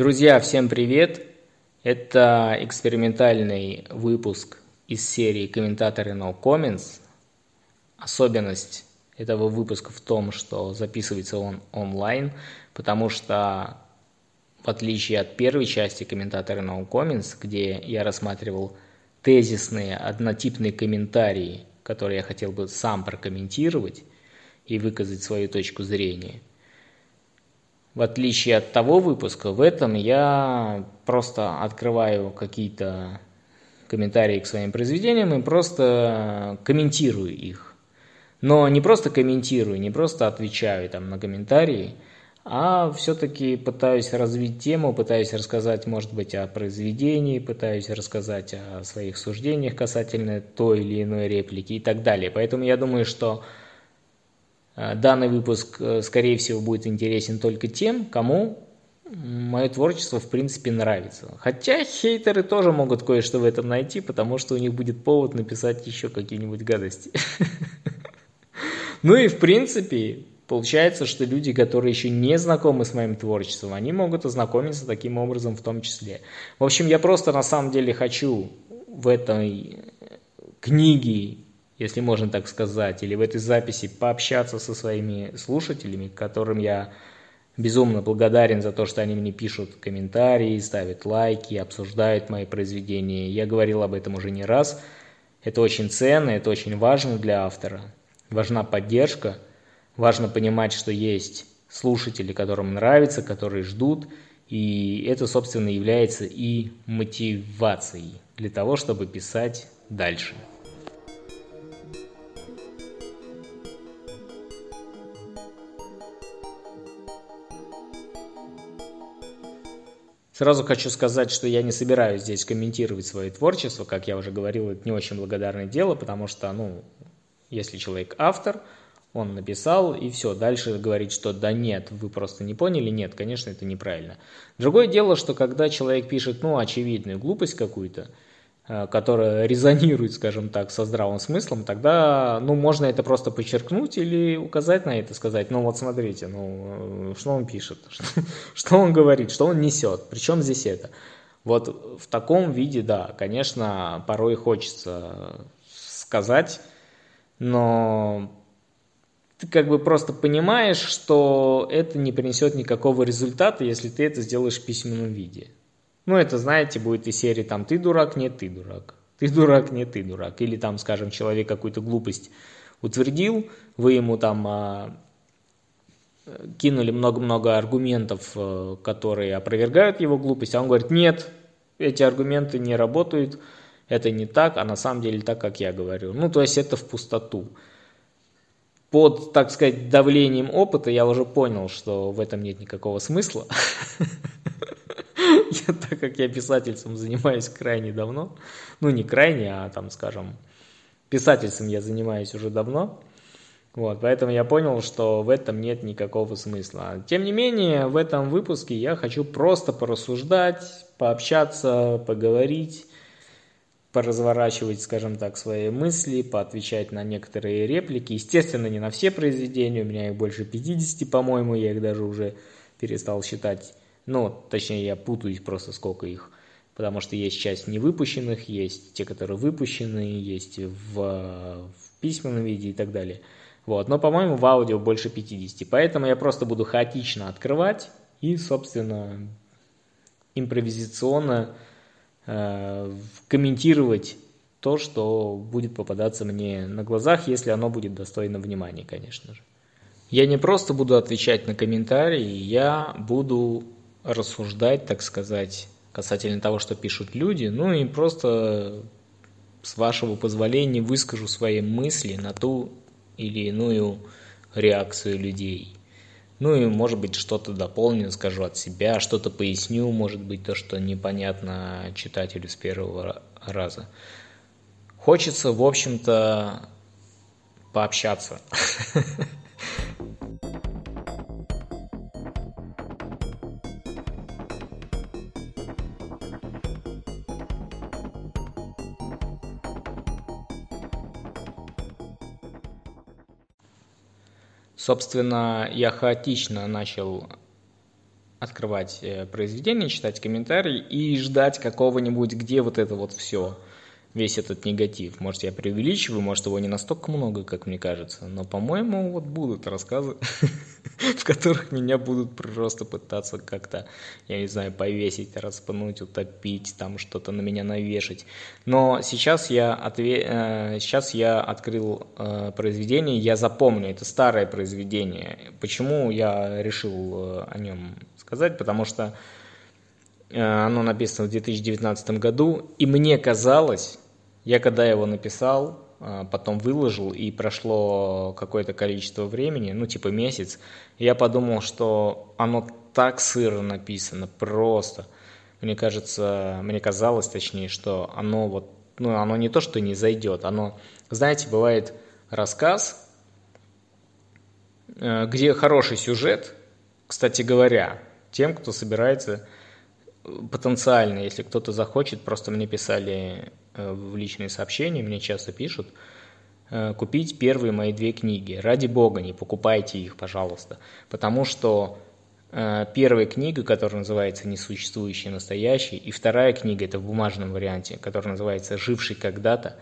Друзья, всем привет! Это экспериментальный выпуск из серии «Комментаторы No Comments». Особенность этого выпуска в том, что записывается он онлайн, потому что в отличие от первой части «Комментаторы No Comments», где я рассматривал тезисные, однотипные комментарии, которые я хотел бы сам прокомментировать и выказать свою точку зрения – в отличие от того выпуска, в этом я просто открываю какие-то комментарии к своим произведениям и просто комментирую их. Но не просто комментирую, не просто отвечаю там на комментарии, а все-таки пытаюсь развить тему, пытаюсь рассказать, может быть, о произведении, пытаюсь рассказать о своих суждениях касательно той или иной реплики и так далее. Поэтому я думаю, что данный выпуск, э, скорее всего, будет интересен только тем, кому мое творчество, в принципе, нравится. Хотя хейтеры тоже могут кое-что в этом найти, потому что у них будет повод написать еще какие-нибудь гадости. Ну и, в принципе, получается, что люди, которые еще не знакомы с моим творчеством, они могут ознакомиться таким образом в том числе. В общем, я просто на самом деле хочу в этой книге если можно так сказать, или в этой записи пообщаться со своими слушателями, которым я безумно благодарен за то, что они мне пишут комментарии, ставят лайки, обсуждают мои произведения. Я говорил об этом уже не раз. Это очень ценно, это очень важно для автора. Важна поддержка, важно понимать, что есть слушатели, которым нравится, которые ждут, и это, собственно, является и мотивацией для того, чтобы писать дальше. Сразу хочу сказать, что я не собираюсь здесь комментировать свое творчество, как я уже говорил, это не очень благодарное дело, потому что, ну, если человек автор, он написал, и все, дальше говорить, что да нет, вы просто не поняли, нет, конечно, это неправильно. Другое дело, что когда человек пишет, ну, очевидную глупость какую-то, которая резонирует, скажем так, со здравым смыслом, тогда, ну, можно это просто подчеркнуть или указать на это, сказать, ну, вот смотрите, ну, э, что он пишет, что он говорит, что он несет, причем здесь это. Вот в таком виде, да, конечно, порой хочется сказать, но ты как бы просто понимаешь, что это не принесет никакого результата, если ты это сделаешь в письменном виде. Ну, это, знаете, будет из серии там «ты дурак, нет, ты дурак», «ты дурак, нет, ты дурак». Или там, скажем, человек какую-то глупость утвердил, вы ему там а, кинули много-много аргументов, э, которые опровергают его глупость, а он говорит «нет, эти аргументы не работают, это не так, а на самом деле так, как я говорю». Ну, то есть это в пустоту. Под, так сказать, давлением опыта я уже понял, что в этом нет никакого смысла. я, так как я писательством занимаюсь крайне давно, ну не крайне, а там, скажем, писательством я занимаюсь уже давно, вот, поэтому я понял, что в этом нет никакого смысла. Тем не менее, в этом выпуске я хочу просто порассуждать, пообщаться, поговорить, поразворачивать, скажем так, свои мысли, поотвечать на некоторые реплики. Естественно, не на все произведения, у меня их больше 50, по-моему, я их даже уже перестал считать. Ну, точнее, я путаюсь просто, сколько их. Потому что есть часть невыпущенных, есть те, которые выпущены, есть в, в письменном виде и так далее. Вот. Но, по-моему, в аудио больше 50. Поэтому я просто буду хаотично открывать и, собственно, импровизационно э, комментировать то, что будет попадаться мне на глазах, если оно будет достойно внимания, конечно же. Я не просто буду отвечать на комментарии, я буду рассуждать, так сказать, касательно того, что пишут люди, ну и просто с вашего позволения выскажу свои мысли на ту или иную реакцию людей. Ну и, может быть, что-то дополню, скажу от себя, что-то поясню, может быть, то, что непонятно читателю с первого раза. Хочется, в общем-то, пообщаться. Собственно, я хаотично начал открывать э, произведение, читать комментарии и ждать какого-нибудь, где вот это вот все – весь этот негатив. Может, я преувеличиваю, может, его не настолько много, как мне кажется, но, по-моему, вот будут рассказы, в которых меня будут просто пытаться как-то, я не знаю, повесить, распануть, утопить, там что-то на меня навешать. Но сейчас я, отве... Э, сейчас я открыл э, произведение, я запомню, это старое произведение. Почему я решил э, о нем сказать? Потому что оно написано в 2019 году, и мне казалось, я когда его написал, а, потом выложил, и прошло какое-то количество времени, ну типа месяц, я подумал, что оно так сыро написано, просто. Мне кажется, мне казалось точнее, что оно вот, ну оно не то, что не зайдет, оно, знаете, бывает рассказ, э, где хороший сюжет, кстати говоря, тем, кто собирается потенциально, если кто-то захочет, просто мне писали Э, в личные сообщения, мне часто пишут, э, купить первые мои две книги. Ради бога, не покупайте их, пожалуйста. Потому что э, первая книга, которая называется «Несуществующий настоящий», и вторая книга, это в бумажном варианте, которая называется «Живший когда-то»,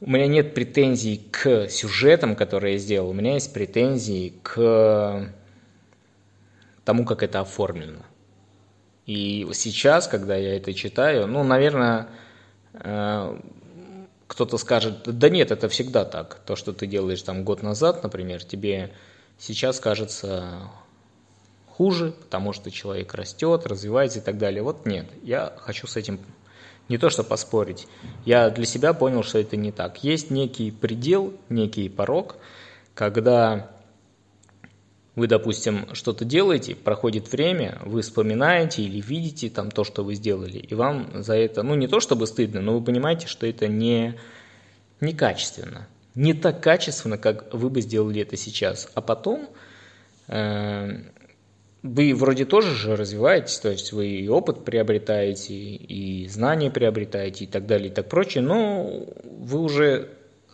у меня нет претензий к сюжетам, которые я сделал, у меня есть претензии к тому, как это оформлено. И сейчас, когда я это читаю, ну, наверное, Э, кто-то скажет, да нет, это всегда так. То, что ты делаешь там год назад, например, тебе сейчас кажется хуже, потому что человек растет, развивается и так далее. Вот нет, я хочу с этим не то что поспорить, я для себя понял, что это не так. Есть некий предел, некий порог, когда вы, допустим, что-то делаете, проходит время, вы вспоминаете или видите там то, что вы сделали, и вам за это, ну не то чтобы стыдно, но вы понимаете, что это не, некачественно. Не так качественно, как вы бы сделали это сейчас. А потом э, вы вроде тоже же развиваетесь, то есть вы и опыт приобретаете, и знания приобретаете, и так далее, и так прочее, но вы уже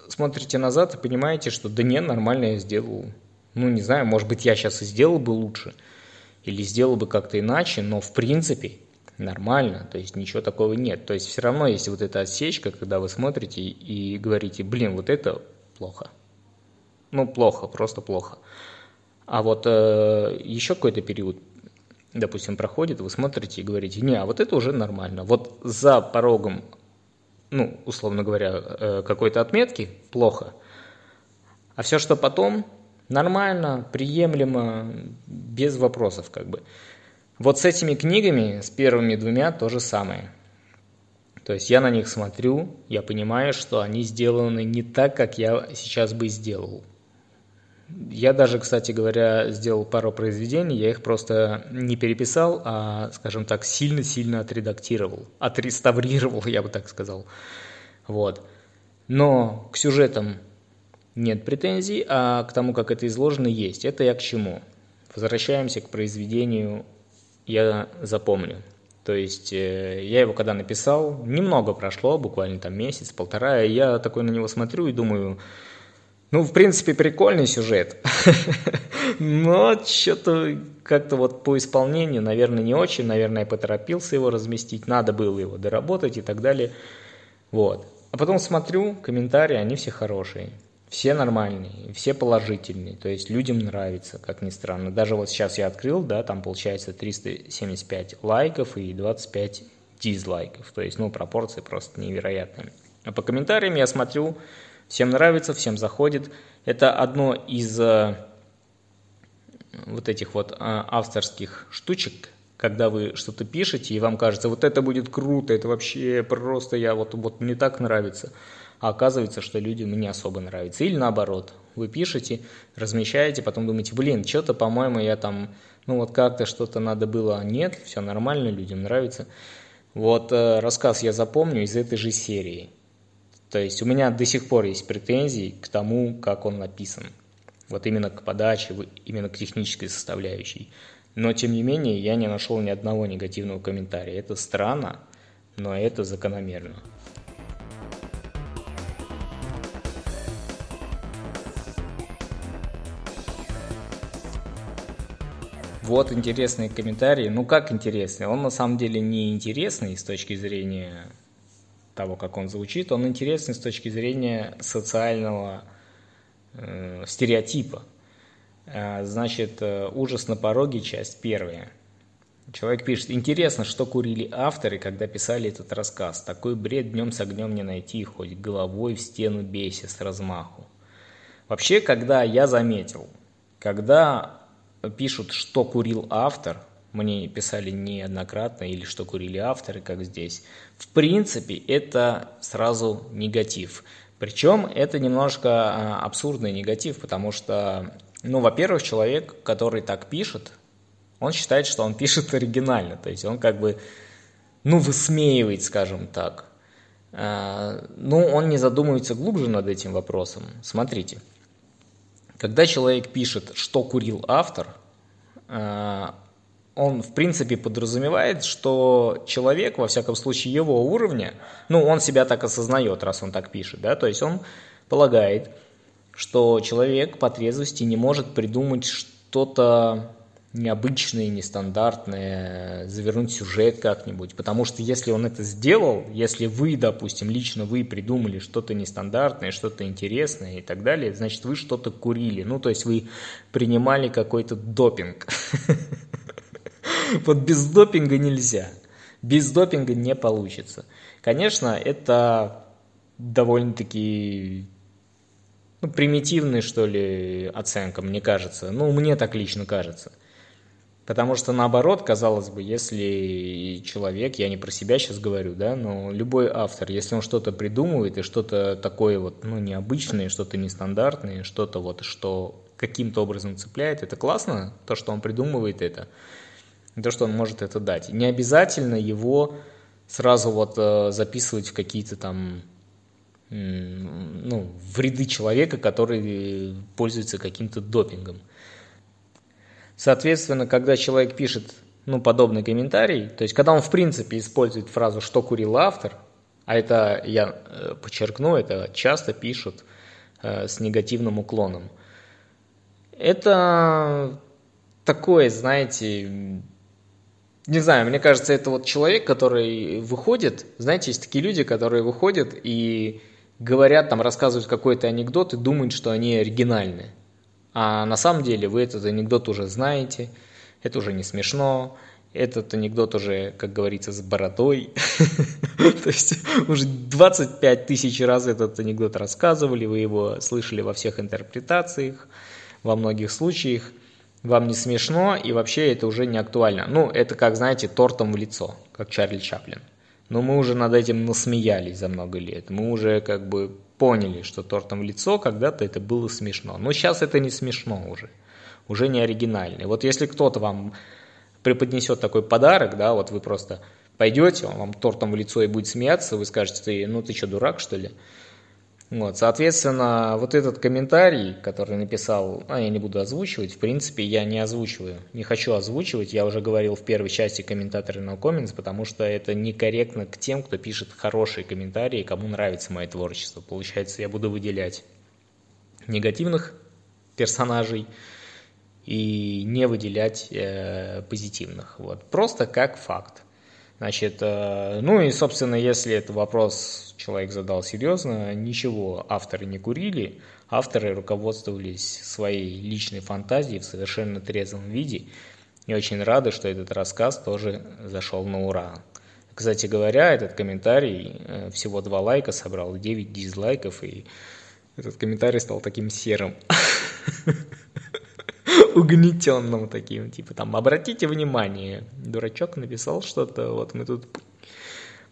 смотрите назад и понимаете, что да не, нормально я сделал, ну, не знаю, может быть, я сейчас и сделал бы лучше, или сделал бы как-то иначе, но в принципе нормально, то есть ничего такого нет. То есть все равно есть вот эта отсечка, когда вы смотрите и говорите, блин, вот это плохо. Ну, плохо, просто плохо. А вот э, еще какой-то период, допустим, проходит, вы смотрите и говорите, не, а вот это уже нормально. Вот за порогом, ну, условно говоря, э, какой-то отметки плохо. А все, что потом, нормально, приемлемо, без вопросов как бы. Вот с этими книгами, с первыми двумя, то же самое. То есть я на них смотрю, я понимаю, что они сделаны не так, как я сейчас бы сделал. Я даже, кстати говоря, сделал пару произведений, я их просто не переписал, а, скажем так, сильно-сильно отредактировал, отреставрировал, я бы так сказал. Вот. Но к сюжетам нет претензий, а к тому, как это изложено, есть. Это я к чему? Возвращаемся к произведению «Я запомню». То есть э, я его когда написал, немного прошло, буквально там месяц, полтора, и я такой на него смотрю и думаю, ну, в принципе, прикольный сюжет, но что-то как-то вот по исполнению, наверное, не очень, наверное, я поторопился его разместить, надо было его доработать и так далее, вот. А потом смотрю, комментарии, они все хорошие все нормальные, все положительные, то есть людям нравится, как ни странно. Даже вот сейчас я открыл, да, там получается 375 лайков и 25 дизлайков, то есть, ну, пропорции просто невероятные. А по комментариям я смотрю, всем нравится, всем заходит. Это одно из э, вот этих вот э, авторских штучек, когда вы что-то пишете, и вам кажется, вот это будет круто, это вообще просто я вот, вот мне так нравится – а оказывается, что людям не особо нравится. Или наоборот, вы пишете, размещаете, потом думаете, блин, что-то, по-моему, я там, ну вот как-то что-то надо было, нет, все нормально, людям нравится. Вот э, рассказ я запомню из этой же серии. То есть у меня до сих пор есть претензии к тому, как он написан. Вот именно к подаче, именно к технической составляющей. Но, тем не менее, я не нашел ни одного негативного комментария. Это странно, но это закономерно. Вот интересный комментарий. Ну как интересный? Он на самом деле не интересный с точки зрения того, как он звучит. Он интересный с точки зрения социального э, стереотипа. Э, значит, э, «Ужас на пороге», часть первая. Человек пишет, интересно, что курили авторы, когда писали этот рассказ. Такой бред днем с огнем не найти, хоть головой в стену бейся с размаху. Вообще, когда я заметил, когда пишут, что курил автор, мне писали неоднократно, или что курили авторы, как здесь, в принципе, это сразу негатив. Причем это немножко а, абсурдный негатив, потому что, ну, во-первых, человек, который так пишет, он считает, что он пишет оригинально, то есть он как бы, ну, высмеивает, скажем так. А, ну, он не задумывается глубже над этим вопросом. Смотрите, когда человек пишет, что курил автор, а, он, в принципе, подразумевает, что человек, во всяком случае, его уровня, ну, он себя так осознает, раз он так пишет, да, то есть он полагает, что человек по трезвости не может придумать что-то необычное, нестандартное, завернуть сюжет как-нибудь. Потому что если он это сделал, если вы, допустим, лично вы придумали что-то нестандартное, что-то интересное и так далее, значит, вы что-то курили. Ну, то есть вы принимали какой-то допинг. Вот без допинга нельзя. Без допинга не получится. Конечно, это довольно-таки ну, примитивная, что ли, оценка, мне кажется. Ну, мне так лично кажется. Потому что наоборот, казалось бы, если человек, я не про себя сейчас говорю, да, но любой автор, если он что-то придумывает и что-то такое вот, ну, необычное, что-то нестандартное, что-то вот, что каким-то образом цепляет, это классно, то, что он придумывает это, то, что он может это дать. Не обязательно его сразу вот э, записывать в какие-то там ну, в ряды человека, который пользуется каким-то допингом. Соответственно, когда человек пишет ну, подобный комментарий, то есть когда он в принципе использует фразу «что курил автор», а это, я э, подчеркну, это часто пишут э, с негативным уклоном, это такое, знаете, не знаю, мне кажется, это вот человек, который выходит, знаете, есть такие люди, которые выходят и говорят, там рассказывают какой-то анекдот и думают, что они оригинальные. А на самом деле вы этот анекдот уже знаете, это уже не смешно, этот анекдот уже, как говорится, с бородой. То есть уже 25 тысяч раз этот анекдот рассказывали, вы его слышали во всех интерпретациях, во многих случаях. Вам не смешно, и вообще это уже не актуально. Ну, это как, знаете, тортом в лицо, как Чарли Чаплин. Но мы уже над этим насмеялись за много лет. Мы уже как бы поняли, что тортом в лицо когда-то это было смешно. Но сейчас это не смешно уже. Уже не оригинально. Вот если кто-то вам преподнесет такой подарок, да, вот вы просто пойдете, он вам тортом в лицо и будет смеяться, вы скажете, ну ты что, дурак, что ли? Вот, соответственно, вот этот комментарий, который написал, а я не буду озвучивать, в принципе, я не озвучиваю, не хочу озвучивать, я уже говорил в первой части комментаторы на comments, потому что это некорректно к тем, кто пишет хорошие комментарии, кому нравится мое творчество. Получается, я буду выделять негативных персонажей и не выделять э, позитивных. Вот. Просто как факт. Значит, э, ну и, собственно, если это вопрос человек задал серьезно, ничего авторы не курили, авторы руководствовались своей личной фантазией в совершенно трезвом виде, и очень рады, что этот рассказ тоже зашел на ура. Кстати говоря, этот комментарий э, всего два лайка собрал, 9 дизлайков, и этот комментарий стал таким серым. угнетенным таким, типа там, обратите внимание, дурачок написал что-то, вот мы тут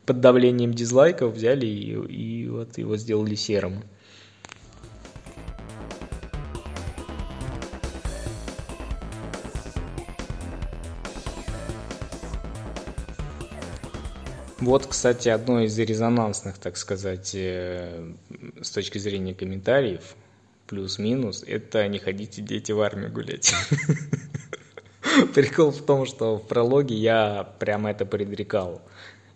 под давлением дизлайков взяли и, и вот его сделали серым. Вот, кстати, одно из резонансных, так сказать, э, с точки зрения комментариев, плюс-минус, это не ходите дети в армию гулять. Прикол в том, что в прологе я прямо это предрекал.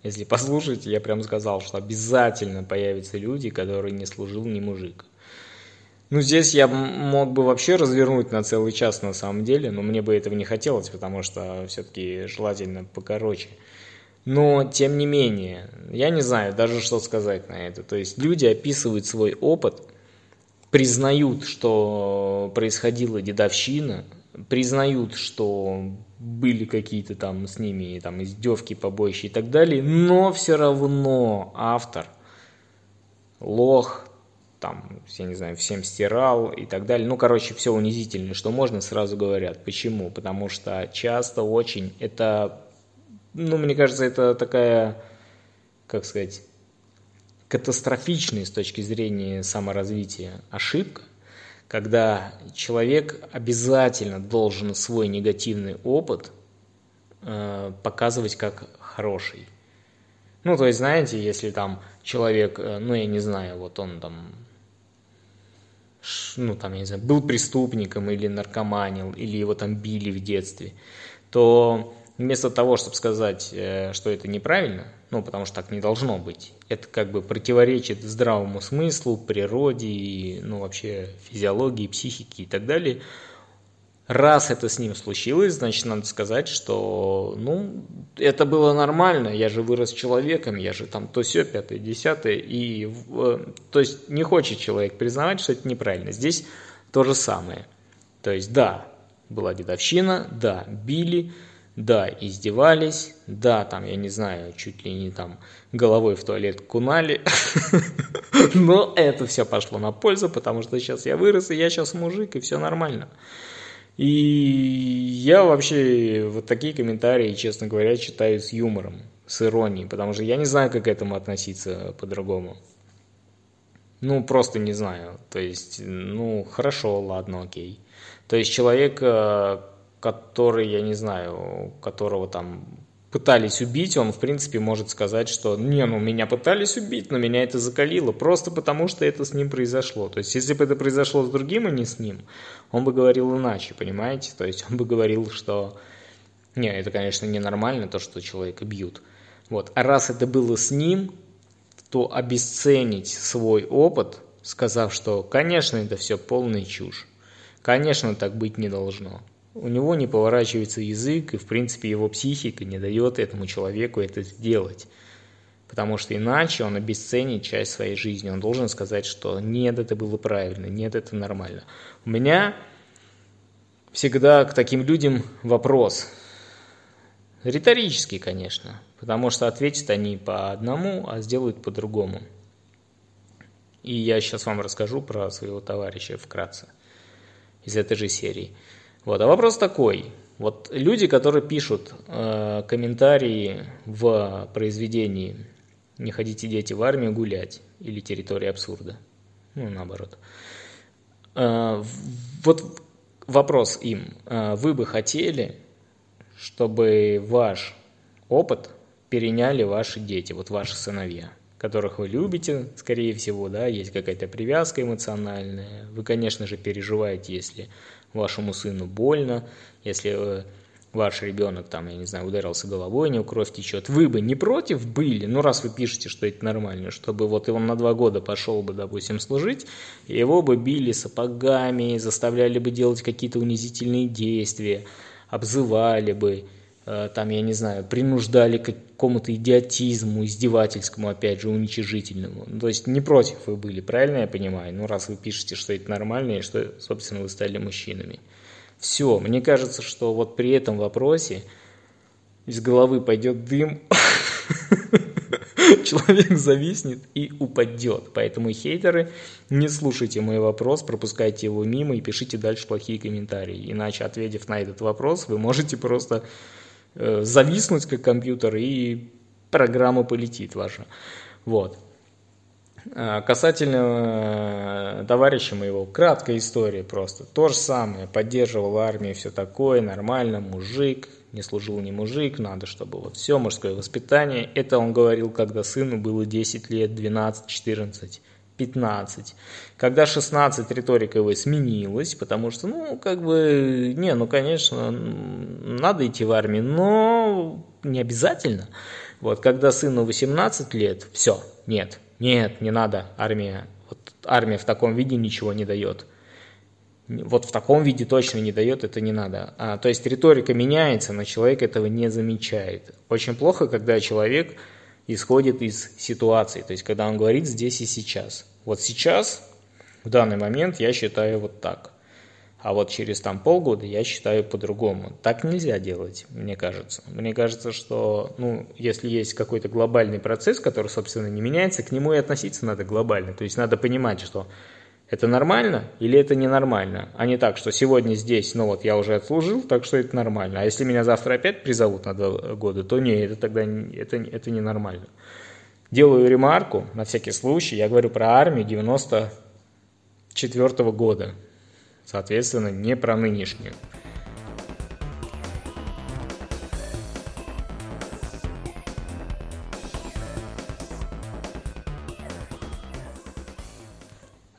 Если послушать, я прям сказал, что обязательно появятся люди, которые не служил ни мужик. Ну, здесь я мог бы вообще развернуть на целый час на самом деле, но мне бы этого не хотелось, потому что все-таки желательно покороче. Но, тем не менее, я не знаю даже, что сказать на это. То есть люди описывают свой опыт, признают, что происходила дедовщина, признают, что были какие-то там с ними там издевки, побоища и так далее, но все равно автор лох, там, я не знаю, всем стирал и так далее. Ну, короче, все унизительное, что можно, сразу говорят. Почему? Потому что часто очень это, ну, мне кажется, это такая, как сказать, катастрофичная с точки зрения саморазвития ошибка, когда человек обязательно должен свой негативный опыт э, показывать как хороший. Ну, то есть, знаете, если там человек, э, ну, я не знаю, вот он там ну, там, я не знаю, был преступником или наркоманил, или его там били в детстве, то вместо того, чтобы сказать, э, что это неправильно, ну, потому что так не должно быть, это как бы противоречит здравому смыслу, природе, ну, вообще физиологии, психике и так далее – раз это с ним случилось, значит, надо сказать, что, ну, это было нормально, я же вырос человеком, я же там то все пятое, десятое, и, то есть, не хочет человек признавать, что это неправильно. Здесь то же самое. То есть, да, была дедовщина, да, били, да, издевались, да, там, я не знаю, чуть ли не там головой в туалет кунали, но это все пошло на пользу, потому что сейчас я вырос, и я сейчас мужик, и все нормально. И я вообще вот такие комментарии, честно говоря, читаю с юмором, с иронией, потому что я не знаю, как к этому относиться по-другому. Ну, просто не знаю. То есть, ну, хорошо, ладно, окей. То есть человек, э, который, я не знаю, которого там пытались убить, он, в принципе, может сказать, что «не, ну, меня пытались убить, но меня это закалило, просто потому что это с ним произошло». То есть, если бы это произошло с другим, а не с ним, он бы говорил иначе, понимаете? То есть, он бы говорил, что «не, это, конечно, ненормально, то, что человека бьют». Вот. А раз это было с ним, то обесценить свой опыт, сказав, что, конечно, это все полная чушь, конечно, так быть не должно – у него не поворачивается язык, и, в принципе, его психика не дает этому человеку это сделать. Потому что иначе он обесценит часть своей жизни. Он должен сказать, что нет, это было правильно, нет, это нормально. У меня всегда к таким людям вопрос. Риторический, конечно, потому что ответят они по одному, а сделают по-другому. И я сейчас вам расскажу про своего товарища вкратце из этой же серии. Вот. А вопрос такой. Вот люди, которые пишут э, комментарии в произведении «Не ходите, дети, в армию гулять» или «Территория абсурда», ну, наоборот. Э, вот вопрос им. Э, вы бы хотели, чтобы ваш опыт переняли ваши дети, вот ваши сыновья, которых вы любите, скорее всего, да, есть какая-то привязка эмоциональная. Вы, конечно же, переживаете, если вашему сыну больно, если э, ваш ребенок там, я не знаю, ударился головой, у него кровь течет, вы бы не против были, ну раз вы пишете, что это нормально, чтобы вот он на два года пошел бы, допустим, служить, его бы били сапогами, заставляли бы делать какие-то унизительные действия, обзывали бы, там, я не знаю, принуждали к какому-то идиотизму, издевательскому, опять же, уничижительному. Ну, то есть не против вы были, правильно я понимаю? Ну, раз вы пишете, что это нормально, и что, собственно, вы стали мужчинами. Все, мне кажется, что вот при этом вопросе из головы пойдет дым, человек зависнет и упадет. Поэтому, хейтеры, не слушайте мой вопрос, пропускайте его мимо и пишите дальше плохие комментарии. Иначе, ответив на этот вопрос, вы можете просто Э, зависнуть как компьютер, и программа полетит ваша. Вот. А, касательно э, товарища моего, краткая история просто. То же самое, поддерживал армию, все такое, нормально, мужик, не служил не мужик, надо, чтобы вот все, мужское воспитание. Это он говорил, когда сыну было 10 лет, 12, 14. 15. Когда 16 риторика его сменилась, потому что, ну, как бы, не, ну, конечно, надо идти в армию, но не обязательно. Вот, когда сыну 18 лет, все, нет, нет, не надо, армия, вот армия в таком виде ничего не дает. Вот в таком виде точно не дает, это не надо. А, то есть риторика меняется, но человек этого не замечает. Очень плохо, когда человек исходит из ситуации, то есть когда он говорит здесь и сейчас. Вот сейчас, в данный момент, я считаю вот так а вот через там полгода я считаю по-другому. Так нельзя делать, мне кажется. Мне кажется, что, ну, если есть какой-то глобальный процесс, который, собственно, не меняется, к нему и относиться надо глобально. То есть надо понимать, что это нормально или это ненормально, а не так, что сегодня здесь, ну вот я уже отслужил, так что это нормально. А если меня завтра опять призовут на два года, то не, это тогда это, это ненормально. Делаю ремарку, на всякий случай, я говорю про армию 94 -го года соответственно, не про нынешнюю.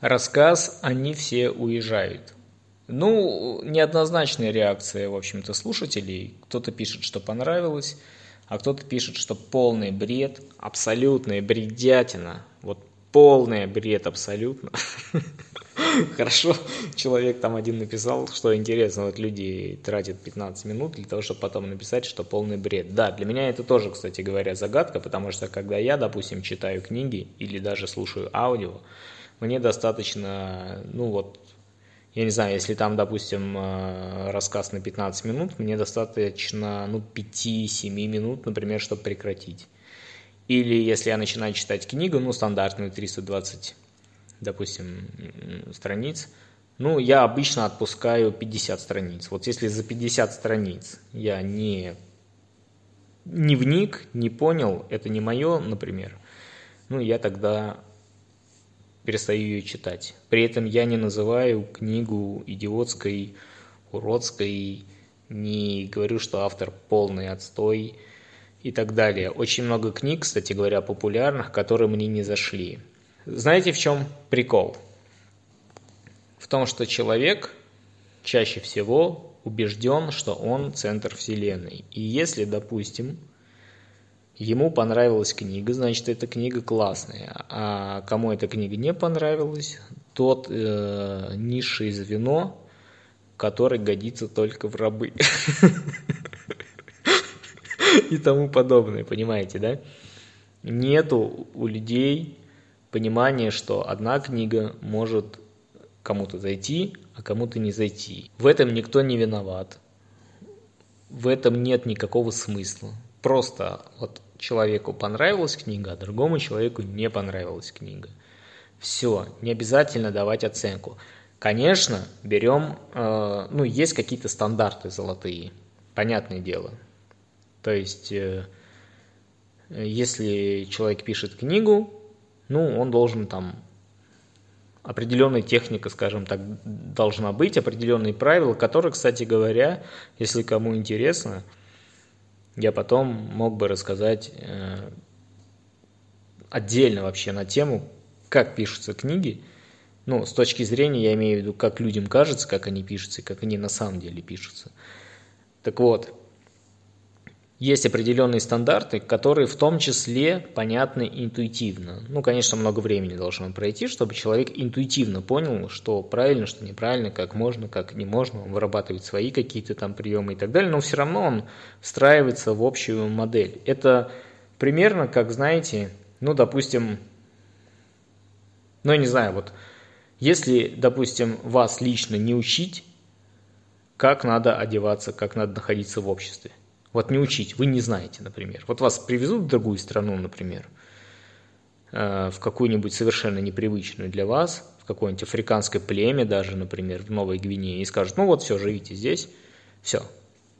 Рассказ «Они все уезжают». Ну, неоднозначная реакция, в общем-то, слушателей. Кто-то пишет, что понравилось, а кто-то пишет, что полный бред, абсолютная бредятина. Вот полный бред абсолютно. Хорошо, человек там один написал, что интересно, вот люди тратят 15 минут для того, чтобы потом написать, что полный бред. Да, для меня это тоже, кстати говоря, загадка, потому что когда я, допустим, читаю книги или даже слушаю аудио, мне достаточно, ну вот, я не знаю, если там, допустим, э, рассказ на 15 минут, мне достаточно, ну, 5-7 минут, например, чтобы прекратить. Или если я начинаю читать книгу, ну, стандартную 320 допустим, страниц, ну, я обычно отпускаю 50 страниц. Вот если за 50 страниц я не, не вник, не понял, это не мое, например, ну, я тогда перестаю ее читать. При этом я не называю книгу идиотской, уродской, не говорю, что автор полный отстой и так далее. Очень много книг, кстати говоря, популярных, которые мне не зашли. Знаете, в чем прикол? В том, что человек чаще всего убежден, что он центр Вселенной. И если, допустим, ему понравилась книга, значит, эта книга классная. А кому эта книга не понравилась, тот э, низшее звено, который годится только в рабы. И тому подобное, понимаете, да? Нету у людей понимание, что одна книга может кому-то зайти, а кому-то не зайти. В этом никто не виноват. В этом нет никакого смысла. Просто вот человеку понравилась книга, а другому человеку не понравилась книга. Все, не обязательно давать оценку. Конечно, берем, э, ну, есть какие-то стандарты золотые, понятное дело. То есть, э, если человек пишет книгу, ну, он должен там определенная техника, скажем так, должна быть, определенные правила, которые, кстати говоря, если кому интересно, я потом мог бы рассказать э, отдельно вообще на тему, как пишутся книги, ну, с точки зрения, я имею в виду, как людям кажется, как они пишутся, и как они на самом деле пишутся. Так вот, есть определенные стандарты, которые в том числе понятны интуитивно. Ну, конечно, много времени должно пройти, чтобы человек интуитивно понял, что правильно, что неправильно, как можно, как не можно, он вырабатывает свои какие-то там приемы и так далее, но все равно он встраивается в общую модель. Это примерно как, знаете, ну, допустим, ну, я не знаю, вот, если, допустим, вас лично не учить, как надо одеваться, как надо находиться в обществе. Вот не учить, вы не знаете, например. Вот вас привезут в другую страну, например, э, в какую-нибудь совершенно непривычную для вас, в какое-нибудь африканское племя даже, например, в Новой Гвинее, и скажут, ну вот все, живите здесь, все,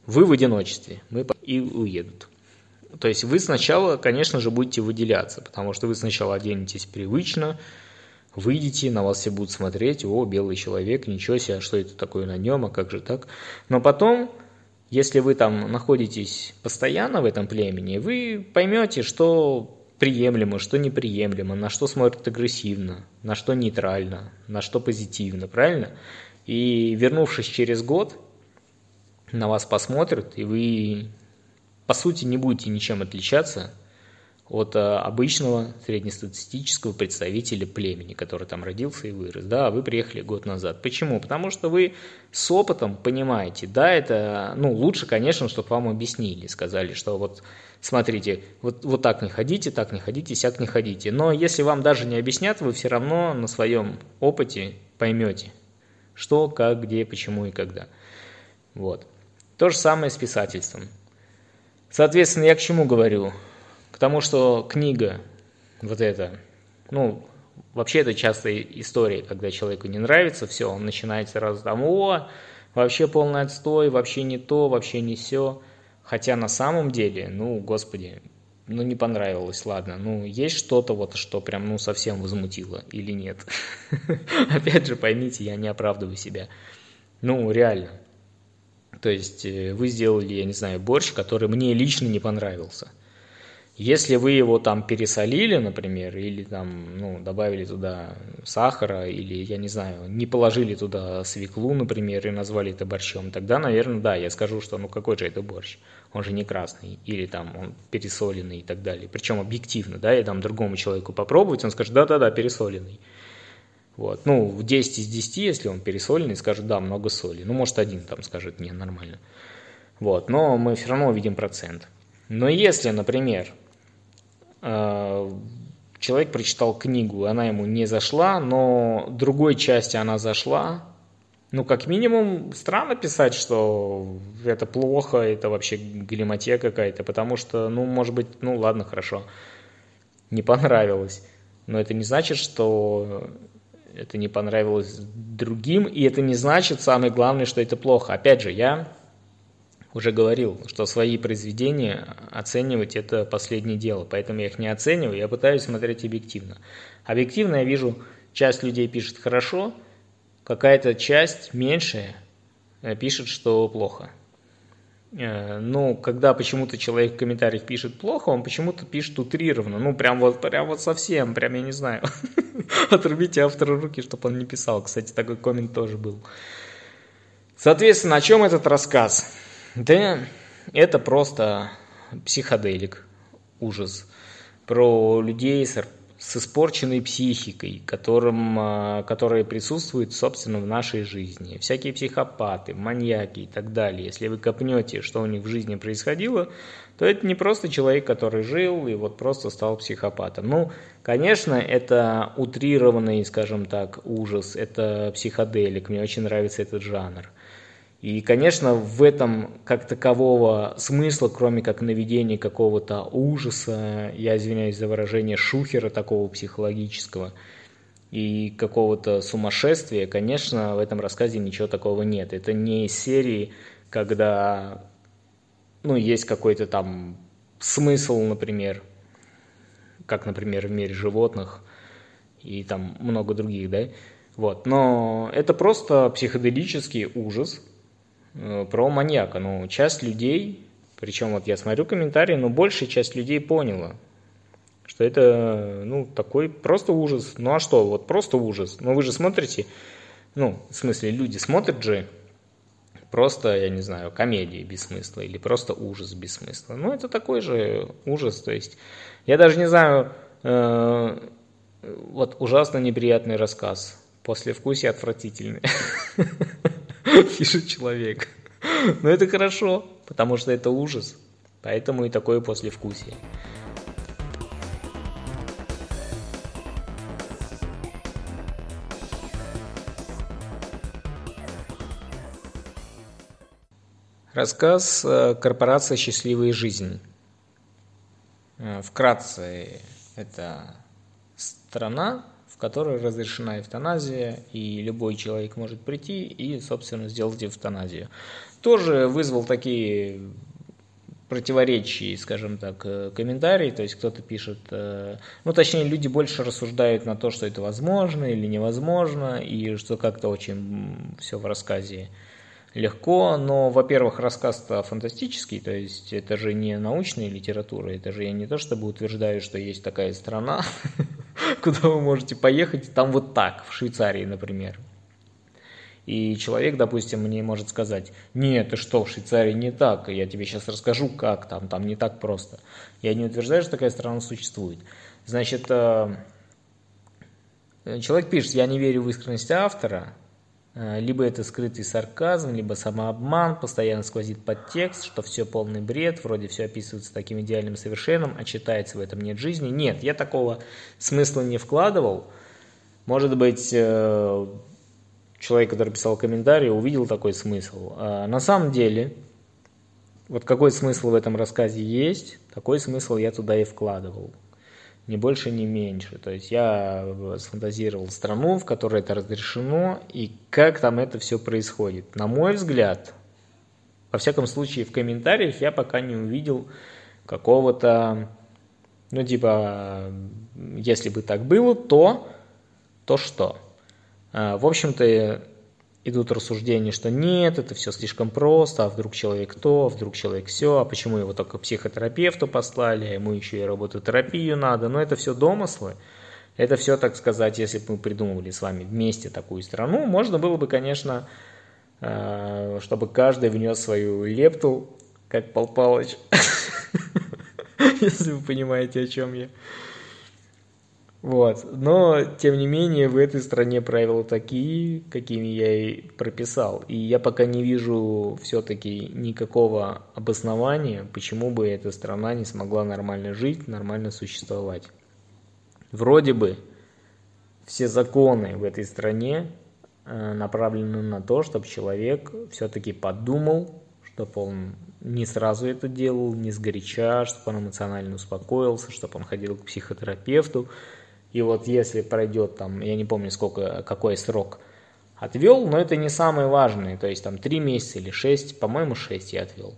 вы в одиночестве, мы и уедут. То есть вы сначала, конечно же, будете выделяться, потому что вы сначала оденетесь привычно, выйдете, на вас все будут смотреть, о, белый человек, ничего себе, а что это такое на нем, а как же так? Но потом если вы там находитесь постоянно в этом племени, вы поймете, что приемлемо, что неприемлемо, на что смотрят агрессивно, на что нейтрально, на что позитивно, правильно? И вернувшись через год, на вас посмотрят, и вы, по сути, не будете ничем отличаться от э, обычного среднестатистического представителя племени, который там родился и вырос. Да, а вы приехали год назад. Почему? Потому что вы с опытом понимаете, да, это, ну, лучше, конечно, чтобы вам объяснили, сказали, что вот, смотрите, вот, вот так не ходите, так не ходите, сяк не ходите. Но если вам даже не объяснят, вы все равно на своем опыте поймете, что, как, где, почему и когда. Вот. То же самое с писательством. Соответственно, я к чему говорю? К тому, что книга, вот эта, ну, вообще это частая история, когда человеку не нравится все, он начинает сразу там, о, вообще полный отстой, вообще не то, вообще не все. Хотя на самом деле, ну, господи, ну, не понравилось, ладно, ну, есть что-то вот, что прям, ну, совсем возмутило или нет. Опять же, поймите, я не оправдываю себя. Ну, реально. То есть э, вы сделали, я не знаю, борщ, который мне лично не понравился. Если вы его там пересолили, например, или там, ну, добавили туда сахара, или, я не знаю, не положили туда свеклу, например, и назвали это борщом, тогда, наверное, да, я скажу, что ну какой же это борщ, он же не красный, или там он пересоленный и так далее. Причем объективно, да, я дам другому человеку попробовать, он скажет, да-да-да, пересоленный. Вот. Ну, в 10 из 10, если он пересоленный, скажет, да, много соли. Ну, может, один там скажет, не, нормально. Вот. Но мы все равно увидим процент. Но если, например, человек прочитал книгу, она ему не зашла, но другой части она зашла. Ну, как минимум, странно писать, что это плохо, это вообще галиматья какая-то, потому что, ну, может быть, ну, ладно, хорошо, не понравилось. Но это не значит, что это не понравилось другим, и это не значит, самое главное, что это плохо. Опять же, я уже говорил, что свои произведения оценивать это последнее дело, поэтому я их не оцениваю, я пытаюсь смотреть объективно. Объективно я вижу, часть людей пишет хорошо, какая-то часть меньшая э, пишет, что плохо. Э, ну, когда почему-то человек в комментариях пишет плохо, он почему-то пишет утрированно. Ну, прям вот, прям вот совсем, прям я не знаю. Отрубите автора руки, чтобы он не писал. Кстати, такой коммент тоже был. Соответственно, о чем этот рассказ? Да это просто психоделик, ужас. Про людей с, с испорченной психикой, которым, а, которые присутствуют, собственно, в нашей жизни. Всякие психопаты, маньяки и так далее. Если вы копнете, что у них в жизни происходило, то это не просто человек, который жил и вот просто стал психопатом. Ну, конечно, это утрированный, скажем так, ужас, это психоделик, мне очень нравится этот жанр. И, конечно, в этом как такового смысла, кроме как наведения какого-то ужаса, я извиняюсь за выражение, шухера такого психологического и какого-то сумасшествия, конечно, в этом рассказе ничего такого нет. Это не из серии, когда ну, есть какой-то там смысл, например, как, например, в мире животных и там много других, да, вот. Но это просто психоделический ужас, про маньяка. Ну, часть людей, причем вот я смотрю комментарии, но большая часть людей поняла, что это, ну, такой просто ужас. Ну, а что, вот просто ужас. Но вы же смотрите, ну, в смысле, люди смотрят же просто, я не знаю, комедии без смысла или просто ужас без смысла. Ну, это такой же ужас, то есть, я даже не знаю, э, вот ужасно неприятный рассказ, после вкусия отвратительный. пишет человек. Но это хорошо, потому что это ужас. Поэтому и такое послевкусие. Рассказ э, «Корпорация «Счастливая жизнь». Э, вкратце, это страна, которой разрешена эвтаназия, и любой человек может прийти и, собственно, сделать эвтаназию. Тоже вызвал такие противоречия, скажем так, э, комментарии, то есть кто-то пишет, э, ну точнее люди больше рассуждают на то, что это возможно или невозможно, и что как-то очень все в рассказе легко, но, во-первых, рассказ-то фантастический, то есть это же не научная литература, это же я не то чтобы утверждаю, что есть такая страна, куда вы можете поехать, там вот так, в Швейцарии, например. И человек, допустим, мне может сказать, нет, ты что, в Швейцарии не так, я тебе сейчас расскажу, как там, там не так просто. Я не утверждаю, что такая страна существует. Значит, э, человек пишет, я не верю в искренность автора, либо это скрытый сарказм, либо самообман, постоянно сквозит подтекст, что все полный бред, вроде все описывается таким идеальным совершенным, а читается в этом нет жизни. Нет, я такого смысла не вкладывал. Может быть, э, человек, который писал комментарий, увидел такой смысл. А на самом деле, вот какой смысл в этом рассказе есть, такой смысл я туда и вкладывал. Ни больше, ни меньше. То есть я сфантазировал страну, в которой это разрешено, и как там это все происходит. На мой взгляд, во всяком случае, в комментариях я пока не увидел какого-то, ну, типа, если бы так было, то, то что? А, в общем-то, идут рассуждения, что нет, это все слишком просто, а вдруг человек то, а вдруг человек все, а почему его только психотерапевту послали, а ему еще и работотерапию надо, но это все домыслы. Это все, так сказать, если бы мы придумывали с вами вместе такую страну, можно было бы, конечно, а, чтобы каждый внес свою лепту, как Пал Палыч, если вы понимаете, о чем я. Вот. Но, тем не менее, в этой стране правила такие, какими я и прописал. И я пока не вижу все-таки никакого обоснования, почему бы эта страна не смогла нормально жить, нормально существовать. Вроде бы все законы в этой стране э, направлены на то, чтобы человек все-таки подумал, чтобы он не сразу это делал, не сгоряча, чтобы он эмоционально успокоился, чтобы он ходил к психотерапевту, и вот если пройдет там, я не помню сколько, какой срок отвел, но это не самый важный, то есть там 3 месяца или 6, по-моему 6 я отвел,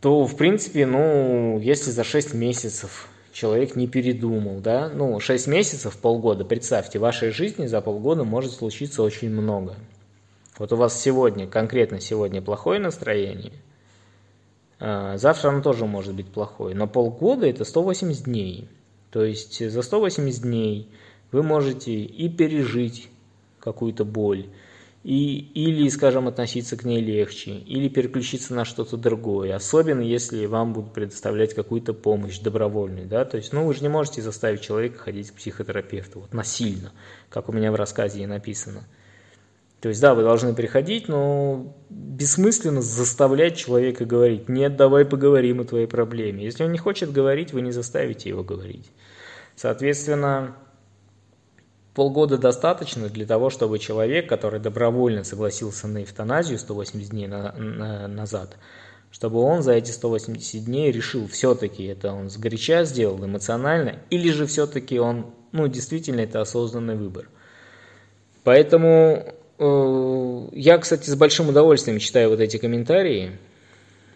то в принципе, ну, если за 6 месяцев человек не передумал, да, ну, 6 месяцев, полгода, представьте, в вашей жизни за полгода может случиться очень много. Вот у вас сегодня, конкретно сегодня плохое настроение, а, завтра оно тоже может быть плохое, но полгода это 180 дней – то есть за 180 дней вы можете и пережить какую-то боль, и, или, скажем, относиться к ней легче, или переключиться на что-то другое, особенно если вам будут предоставлять какую-то помощь добровольную, да, то есть, ну, вы же не можете заставить человека ходить к психотерапевту, вот насильно, как у меня в рассказе и написано. То есть, да, вы должны приходить, но бессмысленно заставлять человека говорить, нет, давай поговорим о твоей проблеме. Если он не хочет говорить, вы не заставите его говорить. Соответственно, полгода достаточно для того, чтобы человек, который добровольно согласился на эвтаназию 180 дней на, на, назад, чтобы он за эти 180 дней решил, все-таки это он сгоряча сделал, эмоционально, или же все-таки он, ну, действительно, это осознанный выбор. Поэтому я, кстати, с большим удовольствием читаю вот эти комментарии,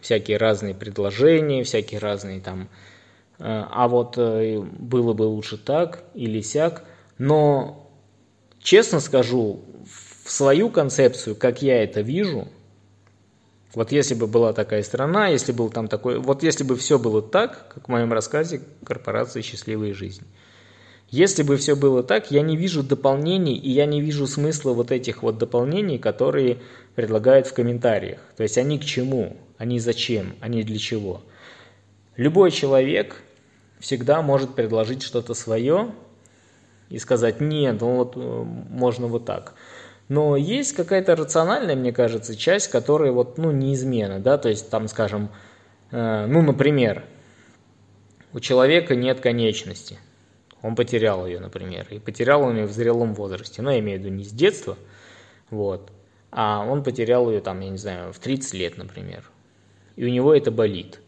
всякие разные предложения, всякие разные там Э, а вот э, было бы лучше так или сяк. Но, честно скажу, в свою концепцию, как я это вижу, вот если бы была такая страна, если был там такой, вот если бы все было так, как в моем рассказе «Корпорация счастливой жизни». Если бы все было так, я не вижу дополнений, и я не вижу смысла вот этих вот дополнений, которые предлагают в комментариях. То есть они к чему, они зачем, они для чего. Любой человек всегда может предложить что-то свое и сказать, нет, ну вот э, можно вот так. Но есть какая-то рациональная, мне кажется, часть, которая вот, ну, неизменна, да, то есть там, скажем, э, ну, например, у человека нет конечности, он потерял ее, например, и потерял он ее в зрелом возрасте, ну, я имею в виду не с детства, вот, а он потерял ее там, я не знаю, в 30 лет, например, и у него это болит –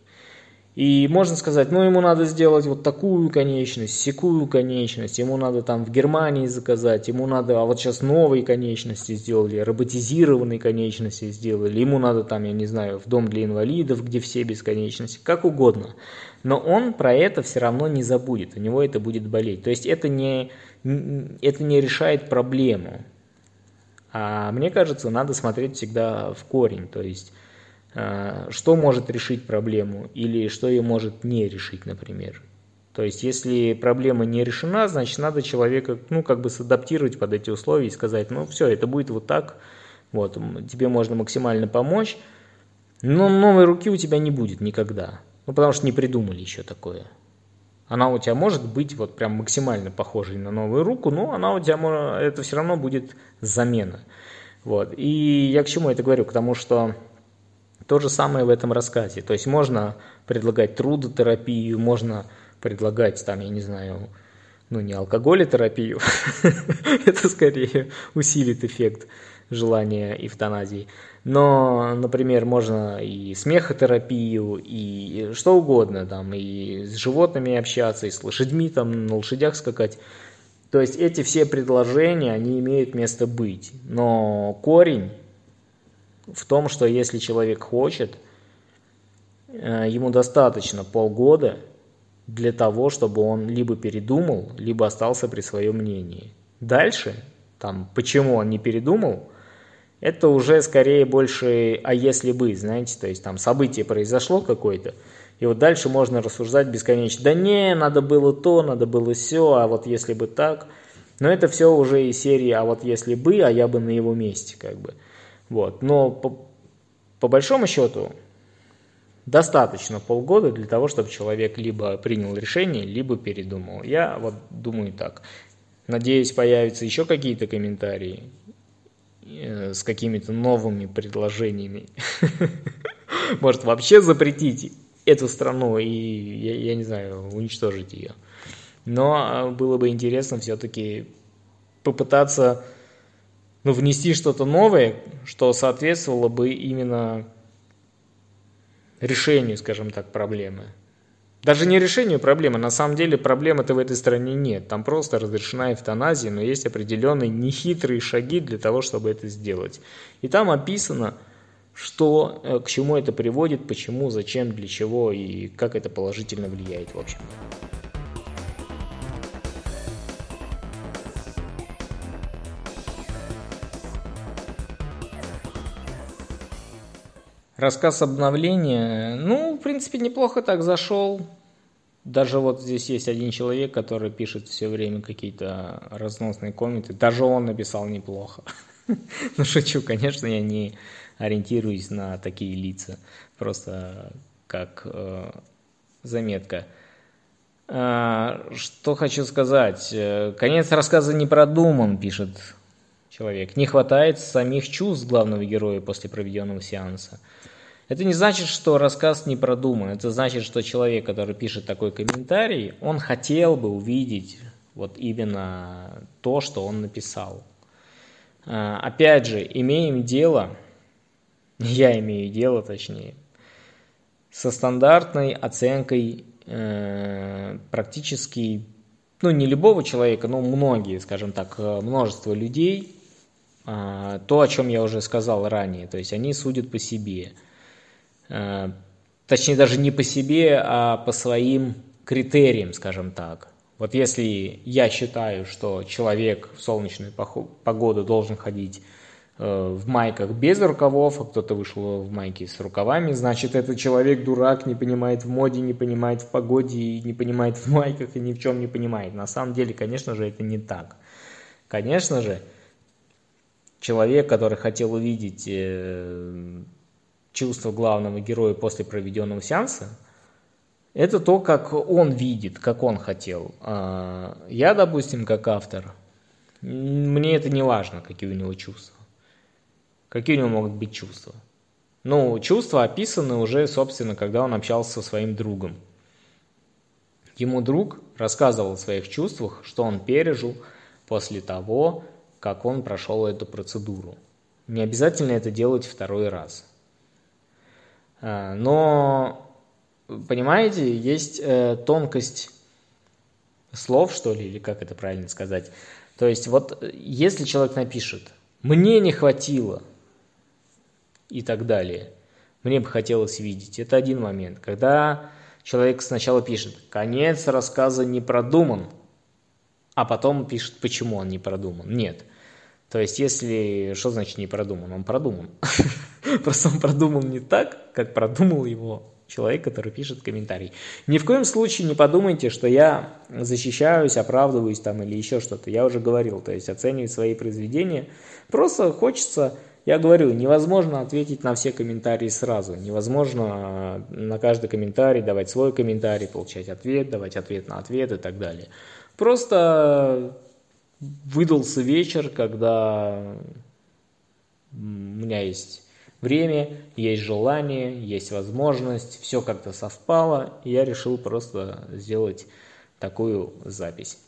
и можно сказать, ну ему надо сделать вот такую конечность, секую конечность, ему надо там в Германии заказать, ему надо, а вот сейчас новые конечности сделали, роботизированные конечности сделали, ему надо там, я не знаю, в дом для инвалидов, где все без конечности, как угодно. Но он про это все равно не забудет, у него это будет болеть. То есть это не, это не решает проблему. А мне кажется, надо смотреть всегда в корень, то есть Э, что может решить проблему или что ее может не решить, например. То есть, если проблема не решена, значит, надо человека, ну, как бы садаптировать под эти условия и сказать, ну, все, это будет вот так, вот, тебе можно максимально помочь, но новой руки у тебя не будет никогда. Ну, потому что не придумали еще такое. Она у тебя может быть вот прям максимально похожей на новую руку, но она у тебя, это все равно будет замена. Вот. И я к чему это говорю? К тому, что то же самое в этом рассказе. То есть можно предлагать трудотерапию, можно предлагать там, я не знаю, ну не алкоголетерапию, это скорее усилит эффект желания эвтаназии. Но, например, можно и смехотерапию, и что угодно, там, и с животными общаться, и с лошадьми, там, на лошадях скакать. То есть эти все предложения, они имеют место быть. Но корень в том, что если человек хочет, э, ему достаточно полгода для того, чтобы он либо передумал, либо остался при своем мнении. Дальше, там, почему он не передумал, это уже скорее больше «а если бы», знаете, то есть там событие произошло какое-то, и вот дальше можно рассуждать бесконечно. Да не, надо было то, надо было все, а вот если бы так. Но это все уже из серии «а вот если бы, а я бы на его месте», как бы. Вот. Но по, по большому счету достаточно полгода для того, чтобы человек либо принял решение, либо передумал. Я вот думаю так. Надеюсь, появятся еще какие-то комментарии. Э, с какими-то новыми предложениями. Может вообще запретить эту страну и, я, я не знаю, уничтожить ее. Но а, было бы интересно все-таки попытаться ну, внести что-то новое, что соответствовало бы именно решению, скажем так, проблемы. Даже не решению проблемы, на самом деле проблемы-то в этой стране нет. Там просто разрешена эвтаназия, но есть определенные нехитрые шаги для того, чтобы это сделать. И там описано, что, э, к чему это приводит, почему, зачем, для чего и как это положительно влияет в общем. Рассказ обновления, ну, в принципе, неплохо так зашел. Даже вот здесь есть один человек, который пишет все время какие-то разносные комменты. Даже он написал неплохо. Ну, шучу, конечно, я не ориентируюсь на такие лица. Просто как э, заметка. А, что хочу сказать. Э, конец рассказа не продуман, пишет человек. Не хватает самих чувств главного героя после проведенного сеанса. Это не значит, что рассказ не продуман. Это значит, что человек, который пишет такой комментарий, он хотел бы увидеть вот именно то, что он написал. А, опять же, имеем дело, я имею дело точнее, со стандартной оценкой э, практически, ну не любого человека, но многие, скажем так, э, множество людей, э, то, о чем я уже сказал ранее, то есть они судят по себе – точнее даже не по себе, а по своим критериям, скажем так. Вот если я считаю, что человек в солнечную погоду должен ходить э, в майках без рукавов, а кто-то вышел в майке с рукавами, значит, этот человек дурак, не понимает в моде, не понимает в погоде, не понимает в майках и ни в чем не понимает. На самом деле, конечно же, это не так. Конечно же, человек, который хотел увидеть чувство главного героя после проведенного сеанса, это то, как он видит, как он хотел. А я, допустим, как автор, мне это не важно, какие у него чувства. Какие у него могут быть чувства. Ну, чувства описаны уже, собственно, когда он общался со своим другом. Ему друг рассказывал о своих чувствах, что он пережил после того, как он прошел эту процедуру. Не обязательно это делать второй раз. А, но, понимаете, есть э, тонкость слов, что ли, или как это правильно сказать. То есть вот если человек напишет «мне не хватило» и так далее, мне бы хотелось видеть, это один момент. Когда человек сначала пишет «конец рассказа не продуман», а потом пишет, почему он не продуман. Нет. То есть, если... Что значит не продуман? Он продуман. Просто он продумал не так, как продумал его человек, который пишет комментарий. Ни в коем случае не подумайте, что я защищаюсь, оправдываюсь там или еще что-то. Я уже говорил, то есть оценивать свои произведения. Просто хочется, я говорю, невозможно ответить на все комментарии сразу. Невозможно на каждый комментарий давать свой комментарий, получать ответ, давать ответ на ответ и так далее. Просто выдался вечер, когда у меня есть время, есть желание, есть возможность, все как-то совпало, и я решил просто сделать такую запись.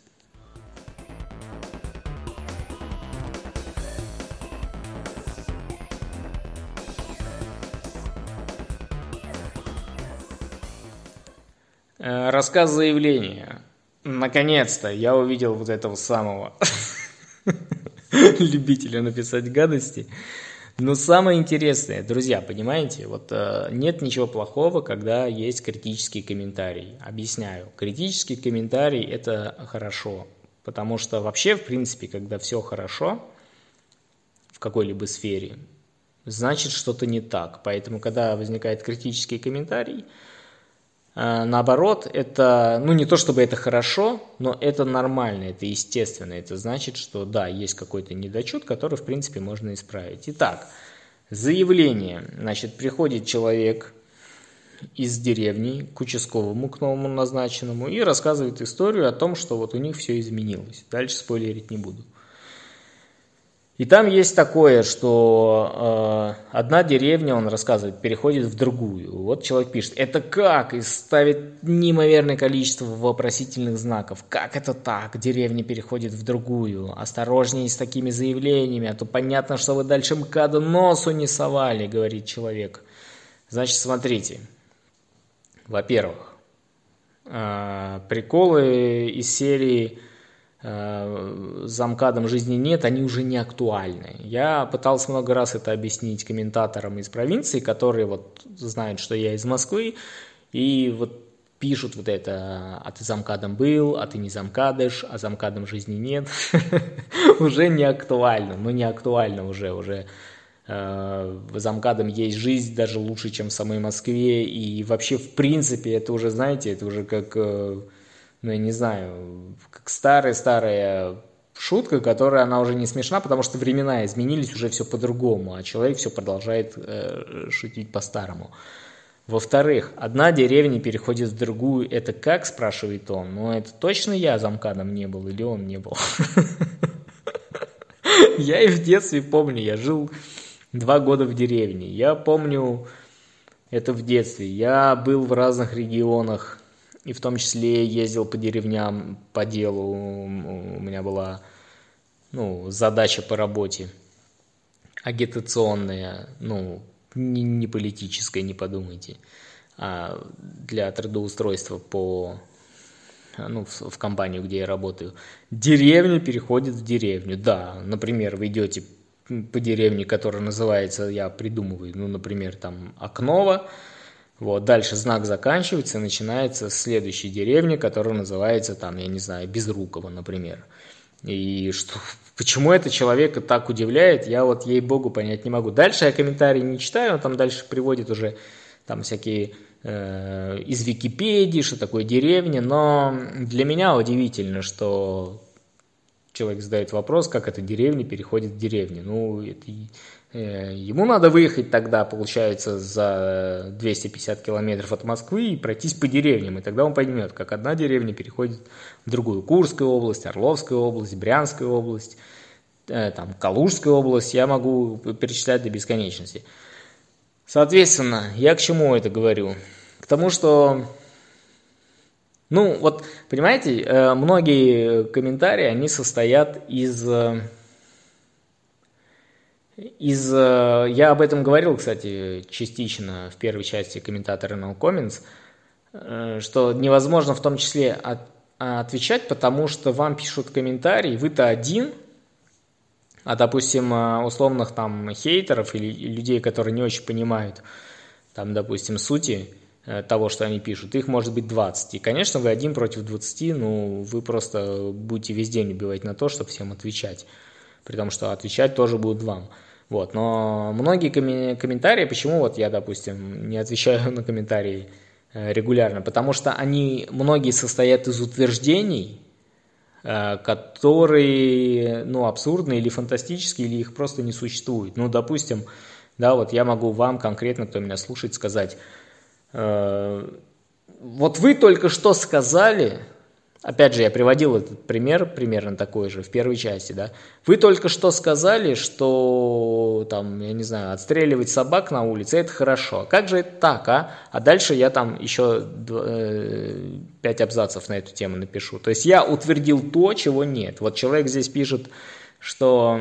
Э, рассказ заявления. Наконец-то я увидел вот этого самого любителя написать гадости. Но самое интересное, друзья, понимаете, вот э, нет ничего плохого, когда есть критический комментарий. Объясняю. Критический комментарий – это хорошо, потому что вообще, в принципе, когда все хорошо в какой-либо сфере, значит что-то не так. Поэтому, когда возникает критический комментарий – наоборот, это, ну не то чтобы это хорошо, но это нормально, это естественно. Это значит, что да, есть какой-то недочет, который в принципе можно исправить. Итак, заявление. Значит, приходит человек из деревни к участковому, к новому назначенному, и рассказывает историю о том, что вот у них все изменилось. Дальше спойлерить не буду. И там есть такое, что э, одна деревня, он рассказывает, переходит в другую. Вот человек пишет, это как? И ставит неимоверное количество вопросительных знаков. Как это так? Деревня переходит в другую. Осторожнее с такими заявлениями, а то понятно, что вы дальше МКАДа носу не совали, говорит человек. Значит, смотрите. Во-первых, э, приколы из серии замкадом жизни нет, они уже не актуальны. Я пытался много раз это объяснить комментаторам из провинции, которые вот знают, что я из Москвы, и вот пишут вот это, а ты замкадом был, а ты не замкадыш, а замкадом жизни нет. Уже не актуально, ну не актуально уже, уже э, замкадом есть жизнь даже лучше, чем в самой Москве, и вообще в принципе это уже, знаете, это уже как э, ну, я не знаю, как старая-старая шутка, которая, она уже не смешна, потому что времена изменились, уже все по-другому, а человек все продолжает э, шутить по-старому. Во-вторых, одна деревня переходит в другую, это как, спрашивает он, ну это точно я замканом не был или он не был? Я и в детстве помню, я жил два года в деревне, я помню это в детстве, я был в разных регионах, и в том числе ездил по деревням по делу. У меня была ну, задача по работе агитационная, ну, не, не политическая, не подумайте, а для трудоустройства по ну, в, в компанию, где я работаю. Деревня переходит в деревню. Да, например, вы идете по деревне, которая называется, я придумываю, ну, например, там Окново, вот, дальше знак заканчивается, и начинается следующая деревня, которая называется, там, я не знаю, Безрукова, например. И что, почему это человека так удивляет, я вот ей-богу понять не могу. Дальше я комментарии не читаю, он там дальше приводит уже там всякие э, из Википедии, что такое деревня, но для меня удивительно, что человек задает вопрос, как эта деревня переходит в деревню. Ну, это ему надо выехать тогда, получается, за 250 километров от Москвы и пройтись по деревням, и тогда он поймет, как одна деревня переходит в другую. Курская область, Орловская область, Брянская область, э, там, Калужская область, я могу перечислять до бесконечности. Соответственно, я к чему это говорю? К тому, что ну, вот, понимаете, э, многие комментарии, они состоят из из, э, я об этом говорил, кстати, частично в первой части комментатора No Comments, э, что невозможно в том числе от, отвечать, потому что вам пишут комментарии, вы-то один, а, допустим, э, условных там хейтеров или людей, которые не очень понимают, там, допустим, сути того, что они пишут, их может быть 20. И, конечно, вы один против 20, ну, вы просто будете весь день убивать на то, чтобы всем отвечать. При том, что отвечать тоже будут вам. Вот, но многие комментарии, почему вот я, допустим, не отвечаю на комментарии э, регулярно, потому что они, многие состоят из утверждений, э, которые, ну, абсурдны или фантастические, или их просто не существует. Ну, допустим, да, вот я могу вам конкретно, кто меня слушает, сказать, э, вот вы только что сказали, Опять же, я приводил этот пример, примерно такой же, в первой части, да. Вы только что сказали, что, там, я не знаю, отстреливать собак на улице – это хорошо. Как же это так, а? А дальше я там еще э, пять абзацев на эту тему напишу. То есть я утвердил то, чего нет. Вот человек здесь пишет, что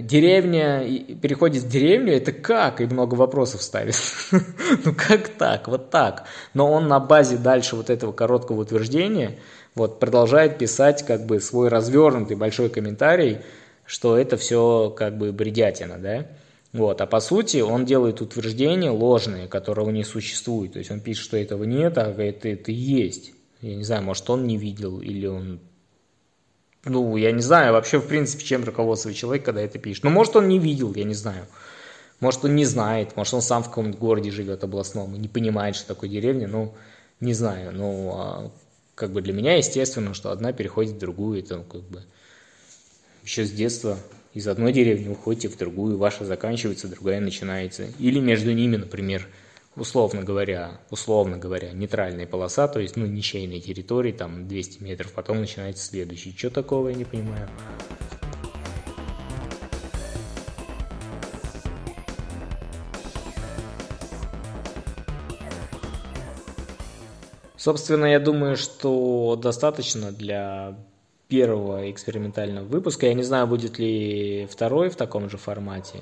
деревня переходит в деревню, это как? И много вопросов ставит. ну как так? Вот так. Но он на базе дальше вот этого короткого утверждения – вот продолжает писать как бы свой развернутый большой комментарий, что это все как бы бредятина, да. Вот, а по сути он делает утверждения ложные, которого не существует. То есть он пишет, что этого нет, а это, это есть. Я не знаю, может он не видел или он... Ну, я не знаю вообще, в принципе, чем руководствует человек, когда это пишет. Ну, может он не видел, я не знаю. Может он не знает, может он сам в каком-то городе живет областном и не понимает, что такое деревня, ну, не знаю. Ну, а как бы для меня естественно, что одна переходит в другую, это ну, как бы еще с детства из одной деревни уходите в другую, ваша заканчивается, другая начинается. Или между ними, например, условно говоря, условно говоря, нейтральная полоса, то есть, ну, ничейной территории, там, 200 метров, потом начинается следующий. Что такого, я не понимаю. Собственно, я думаю, что достаточно для первого экспериментального выпуска. Я не знаю, будет ли второй в таком же формате.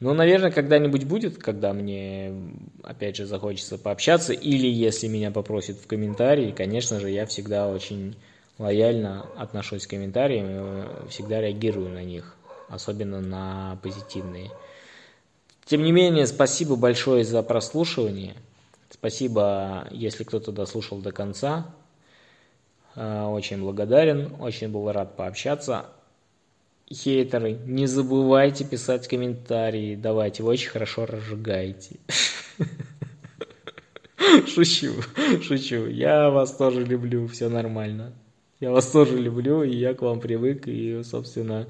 Ну, наверное, когда-нибудь будет, когда мне, опять же, захочется пообщаться, или если меня попросят в комментарии, конечно же, я всегда очень лояльно отношусь к комментариям и всегда реагирую на них, особенно на позитивные. Тем не менее, спасибо большое за прослушивание. Спасибо, если кто-то дослушал до конца. Э, очень благодарен, очень был рад пообщаться. Хейтеры, не забывайте писать комментарии, давайте, вы очень хорошо разжигаете. Шучу, шучу. Я вас тоже люблю, все нормально. Я вас тоже люблю, и я к вам привык, и, собственно,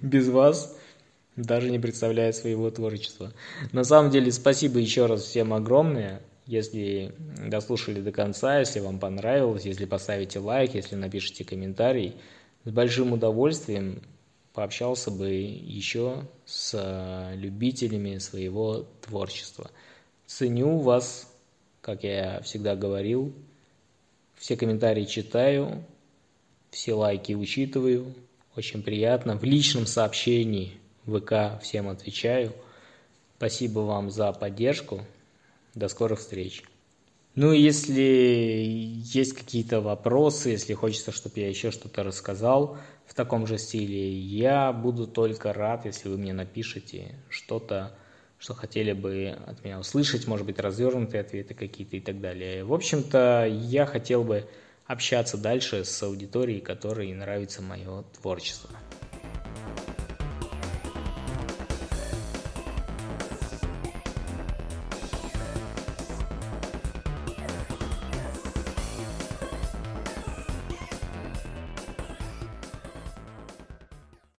без вас даже не представляю своего творчества. На самом деле, спасибо еще раз всем огромное. Если дослушали до конца, если вам понравилось, если поставите лайк, если напишите комментарий, с большим удовольствием пообщался бы еще с любителями своего творчества. Ценю вас, как я всегда говорил, все комментарии читаю, все лайки учитываю, очень приятно. В личном сообщении ВК всем отвечаю. Спасибо вам за поддержку. До скорых встреч. Ну, если есть какие-то вопросы, если хочется, чтобы я еще что-то рассказал в таком же стиле, я буду только рад, если вы мне напишите что-то, что хотели бы от меня услышать, может быть, развернутые ответы какие-то и так далее. В общем-то, я хотел бы общаться дальше с аудиторией, которой нравится мое творчество.